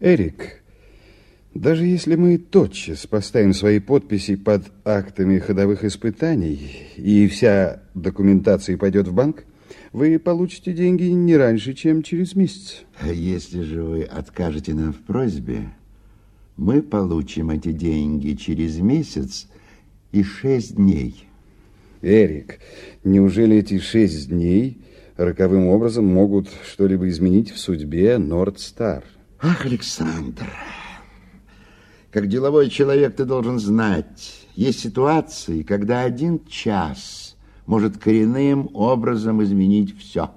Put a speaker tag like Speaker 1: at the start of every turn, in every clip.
Speaker 1: Эрик, даже если мы тотчас поставим свои подписи под актами ходовых испытаний и вся документация пойдет в банк, вы получите деньги не раньше, чем через месяц.
Speaker 2: Если же вы откажете нам в просьбе, мы получим эти деньги через месяц и шесть дней.
Speaker 1: Эрик, неужели эти шесть дней роковым образом могут что-либо изменить в судьбе Нордстар?
Speaker 2: Ах, Александр, как деловой человек ты должен знать, есть ситуации, когда один час может коренным образом изменить все.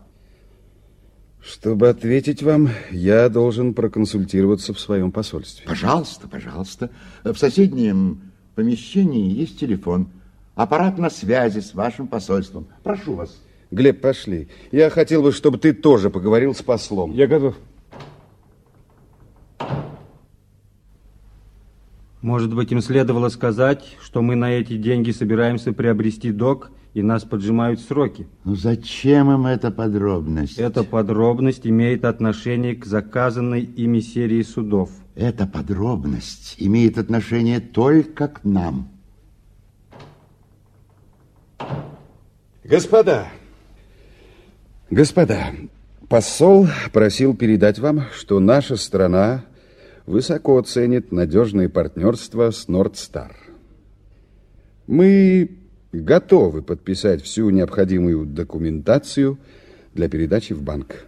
Speaker 1: Чтобы ответить вам, я должен проконсультироваться в своем посольстве.
Speaker 2: Пожалуйста, пожалуйста. В соседнем помещении есть телефон. Аппарат на связи с вашим посольством. Прошу вас.
Speaker 1: Глеб, пошли. Я хотел бы, чтобы ты тоже поговорил с послом.
Speaker 3: Я готов.
Speaker 4: Может быть, им следовало сказать, что мы на эти деньги собираемся приобрести док, и нас поджимают сроки.
Speaker 2: Ну зачем им эта подробность?
Speaker 4: Эта подробность имеет отношение к заказанной ими серии судов.
Speaker 2: Эта подробность имеет отношение только к нам.
Speaker 1: Господа, господа, посол просил передать вам, что наша страна высоко ценит надежное партнерство с Нордстар. Мы готовы подписать всю необходимую документацию для передачи в банк.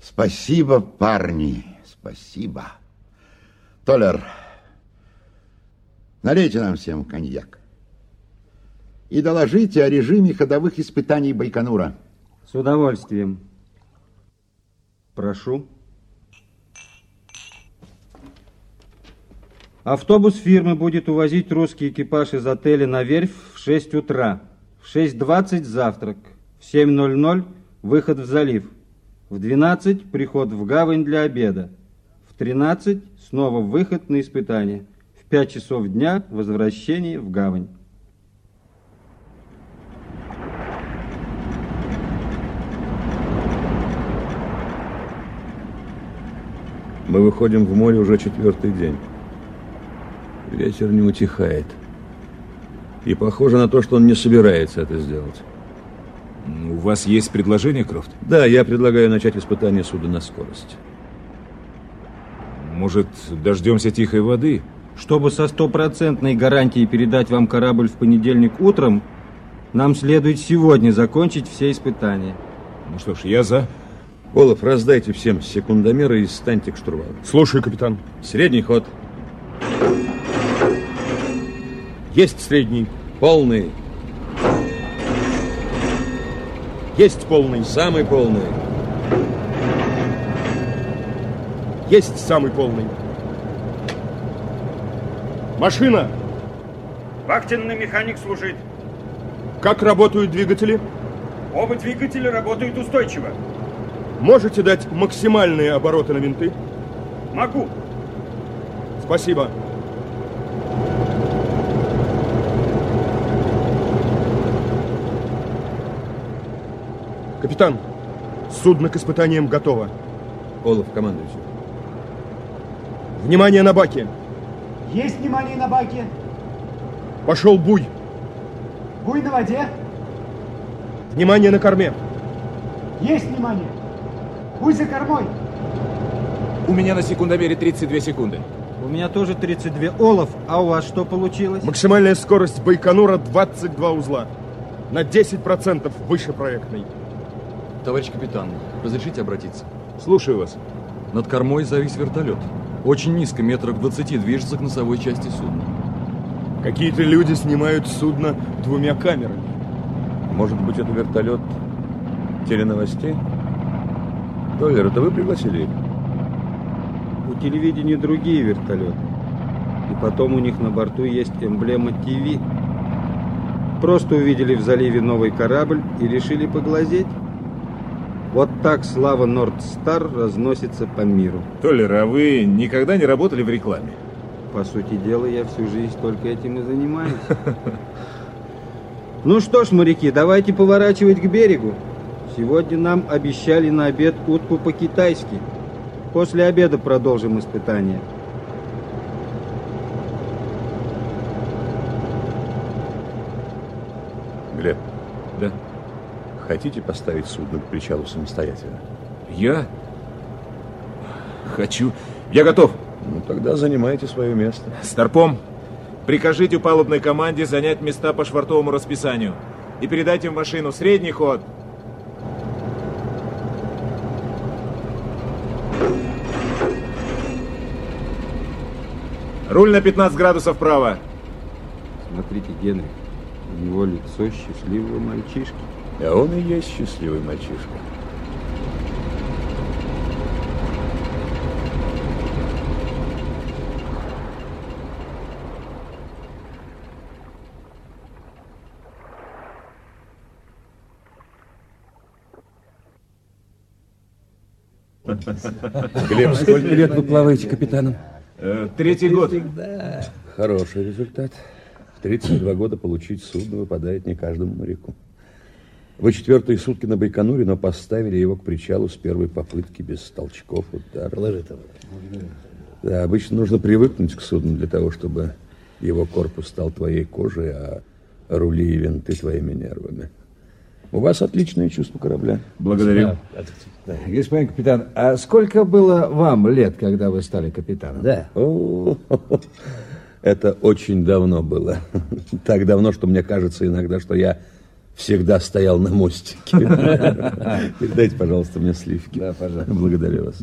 Speaker 2: Спасибо, парни, спасибо. Толер, налейте нам всем коньяк. И доложите о режиме ходовых испытаний Байконура.
Speaker 4: С удовольствием. Прошу. Автобус фирмы будет увозить русский экипаж из отеля на верфь в 6 утра. В 6.20 завтрак. В 7.00 выход в залив. В 12 приход в гавань для обеда. В 13 снова выход на испытание. В 5 часов дня возвращение в гавань.
Speaker 3: Мы выходим в море уже четвертый день. Ветер не утихает. И похоже на то, что он не собирается это сделать.
Speaker 5: У вас есть предложение, Крофт?
Speaker 3: Да, я предлагаю начать испытание суда на скорость.
Speaker 5: Может, дождемся тихой воды?
Speaker 4: Чтобы со стопроцентной гарантией передать вам корабль в понедельник утром, нам следует сегодня закончить все испытания.
Speaker 5: Ну что ж, я за.
Speaker 3: Олаф, раздайте всем секундомеры и станьте к штурвалу.
Speaker 5: Слушаю, капитан.
Speaker 3: Средний ход. Есть средний. Полный.
Speaker 5: Есть полный.
Speaker 3: Самый полный.
Speaker 5: Есть самый полный. Машина!
Speaker 6: Вахтенный механик служит.
Speaker 5: Как работают двигатели?
Speaker 6: Оба двигателя работают устойчиво.
Speaker 5: Можете дать максимальные обороты на винты?
Speaker 6: Могу.
Speaker 5: Спасибо. Капитан, судно к испытаниям готово.
Speaker 3: Олаф, командующий.
Speaker 5: Внимание на баке.
Speaker 7: Есть внимание на баке.
Speaker 5: Пошел буй.
Speaker 7: Буй на воде.
Speaker 5: Внимание на корме.
Speaker 7: Есть внимание. Буй за кормой.
Speaker 8: У меня на секундомере 32 секунды.
Speaker 4: У меня тоже 32. Олаф, а у вас что получилось?
Speaker 5: Максимальная скорость Байконура 22 узла. На 10% выше проектной.
Speaker 9: Товарищ капитан, разрешите обратиться?
Speaker 5: Слушаю вас.
Speaker 9: Над кормой завис вертолет. Очень низко, метров 20, движется к носовой части судна.
Speaker 5: Какие-то люди снимают судно двумя камерами.
Speaker 3: Может быть, это вертолет теленовостей? Доллар, это вы пригласили их?
Speaker 4: У телевидения другие вертолеты. И потом у них на борту есть эмблема ТВ. Просто увидели в заливе новый корабль и решили поглазеть. Вот так слава Нордстар разносится по миру.
Speaker 5: Толлер, а вы никогда не работали в рекламе?
Speaker 4: По сути дела, я всю жизнь только этим и занимаюсь. Ну что ж, моряки, давайте поворачивать к берегу. Сегодня нам обещали на обед утку по-китайски. После обеда продолжим испытание.
Speaker 3: Глеб. Хотите поставить судно к причалу самостоятельно?
Speaker 8: Я? Хочу. Я готов.
Speaker 3: Ну, тогда занимайте свое место.
Speaker 8: Старпом, прикажите палубной команде занять места по швартовому расписанию. И передайте в машину средний ход. Руль на 15 градусов вправо.
Speaker 4: Смотрите, Генрих, у него лицо счастливого мальчишки.
Speaker 3: А он и есть счастливый мальчишка. Глеб, сколько лет вы плаваете капитаном?
Speaker 8: Э, третий год.
Speaker 3: Хороший результат. В 32 года получить судно выпадает не каждому моряку. Вы четвертые сутки на Байконуре, но поставили его к причалу с первой попытки без толчков, ударов. Положи там. Да, обычно нужно привыкнуть к судну для того, чтобы его корпус стал твоей кожей, а рули и винты твоими нервами. У вас отличное чувство корабля.
Speaker 8: Благодарю.
Speaker 10: Господин капитан, а сколько было вам лет, когда вы стали капитаном?
Speaker 3: Да. О, это очень давно было. Так давно, что мне кажется иногда, что я всегда стоял на мостике. Передайте, пожалуйста, мне сливки.
Speaker 10: Да, пожалуйста.
Speaker 3: Благодарю вас.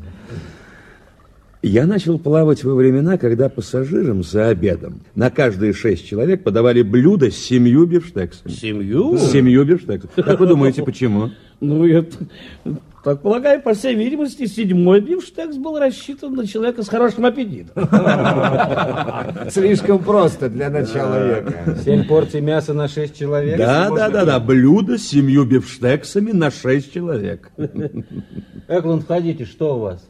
Speaker 3: Я начал плавать во времена, когда пассажирам за обедом на каждые шесть человек подавали блюдо с семью бифштексами.
Speaker 11: Семью?
Speaker 3: С семью бифштексами. Как вы думаете, почему?
Speaker 11: Ну, я так полагаю, по всей видимости, седьмой бифштекс был рассчитан на человека с хорошим аппетитом.
Speaker 10: Слишком просто для начала века.
Speaker 4: Семь порций мяса на шесть человек?
Speaker 3: Да, да, да, да. Блюдо с семью бифштексами на шесть человек.
Speaker 4: Эклунд, входите, что у вас?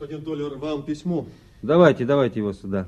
Speaker 5: Господин Толлер, вам письмо.
Speaker 4: Давайте, давайте его сюда.